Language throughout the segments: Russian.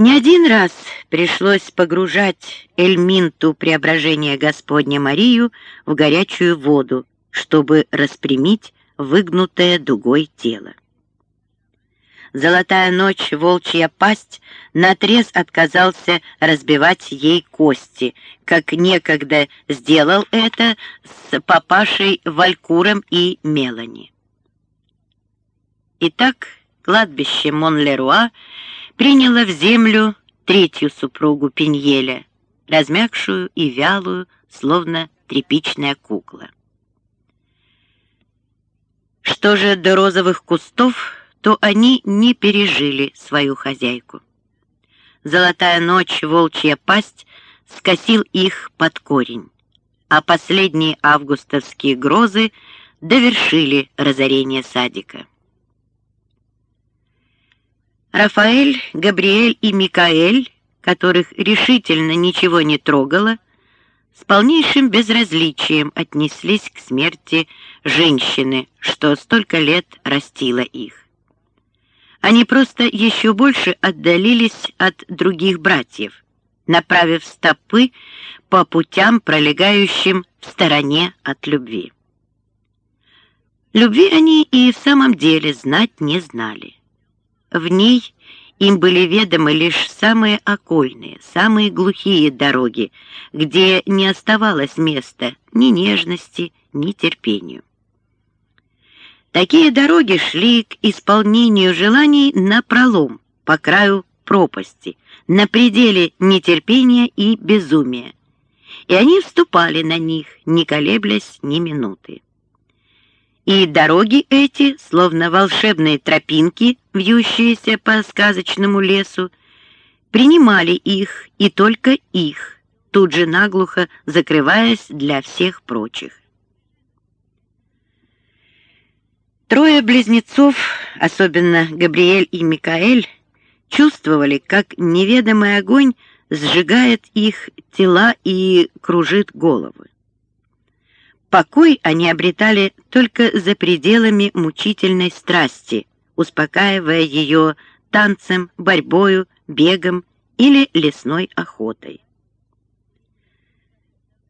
Не один раз пришлось погружать Эльминту преображения Господня Марию в горячую воду, чтобы распрямить выгнутое дугой тело. Золотая ночь, волчья пасть, наотрез отказался разбивать ей кости, как некогда сделал это с папашей Валькуром и Мелани. Итак, кладбище Монлеруа приняло в землю третью супругу Пиньеля, размягшую и вялую, словно тряпичная кукла. Что же до розовых кустов, то они не пережили свою хозяйку. Золотая ночь, волчья пасть скосил их под корень, а последние августовские грозы довершили разорение садика. Рафаэль, Габриэль и Микаэль, которых решительно ничего не трогало, с полнейшим безразличием отнеслись к смерти женщины, что столько лет растила их. Они просто еще больше отдалились от других братьев, направив стопы по путям, пролегающим в стороне от любви. Любви они и в самом деле знать не знали. В ней им были ведомы лишь самые окольные, самые глухие дороги, где не оставалось места ни нежности, ни терпению. Такие дороги шли к исполнению желаний на пролом, по краю пропасти, на пределе нетерпения и безумия. И они вступали на них, не колеблясь ни минуты. И дороги эти, словно волшебные тропинки, вьющиеся по сказочному лесу, принимали их и только их, тут же наглухо закрываясь для всех прочих. Трое близнецов, особенно Габриэль и Микаэль, чувствовали, как неведомый огонь сжигает их тела и кружит головы. Покой они обретали только за пределами мучительной страсти, успокаивая ее танцем, борьбою, бегом или лесной охотой.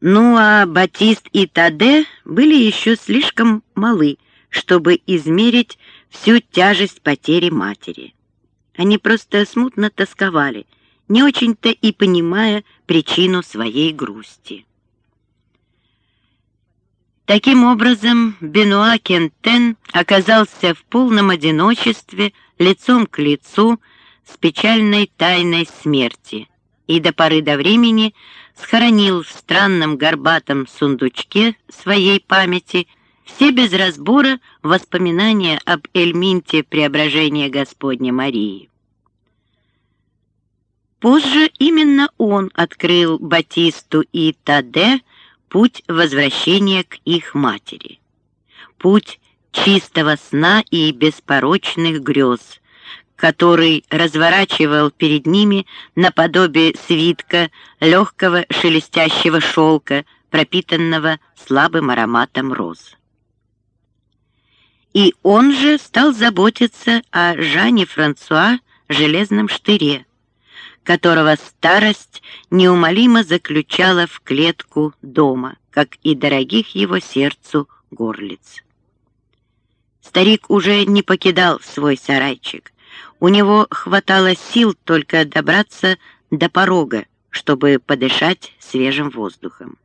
Ну а Батист и Таде были еще слишком малы, чтобы измерить всю тяжесть потери матери. Они просто смутно тосковали, не очень-то и понимая причину своей грусти. Таким образом, Бенуа Кентен оказался в полном одиночестве, лицом к лицу, с печальной тайной смерти и до поры до времени схоронил в странном горбатом сундучке своей памяти все без разбора воспоминания об Эльминте преображения Господня Марии. Позже именно он открыл Батисту и Таде путь возвращения к их матери. Путь чистого сна и беспорочных грез, который разворачивал перед ними наподобие свитка легкого шелестящего шелка, пропитанного слабым ароматом роз. И он же стал заботиться о Жане Франсуа железном штыре, которого старость неумолимо заключала в клетку дома, как и дорогих его сердцу горлиц. Старик уже не покидал свой сарайчик. У него хватало сил только добраться до порога, чтобы подышать свежим воздухом.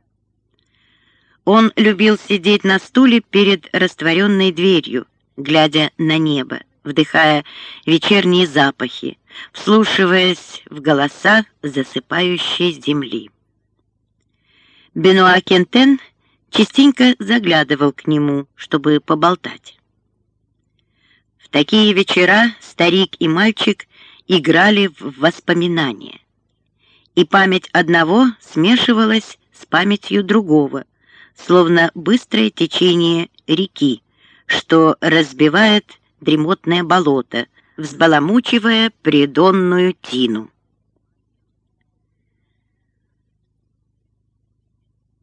Он любил сидеть на стуле перед растворенной дверью, глядя на небо, вдыхая вечерние запахи, вслушиваясь в голоса засыпающей земли. Бенуа Кентен частенько заглядывал к нему, чтобы поболтать. В такие вечера старик и мальчик играли в воспоминания, и память одного смешивалась с памятью другого — словно быстрое течение реки, что разбивает дремотное болото, взбаламучивая придонную тину.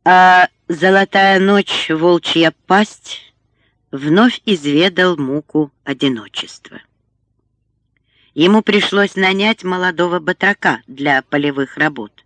А золотая ночь, волчья пасть, вновь изведал муку одиночества. ему пришлось нанять молодого батрака для полевых работ.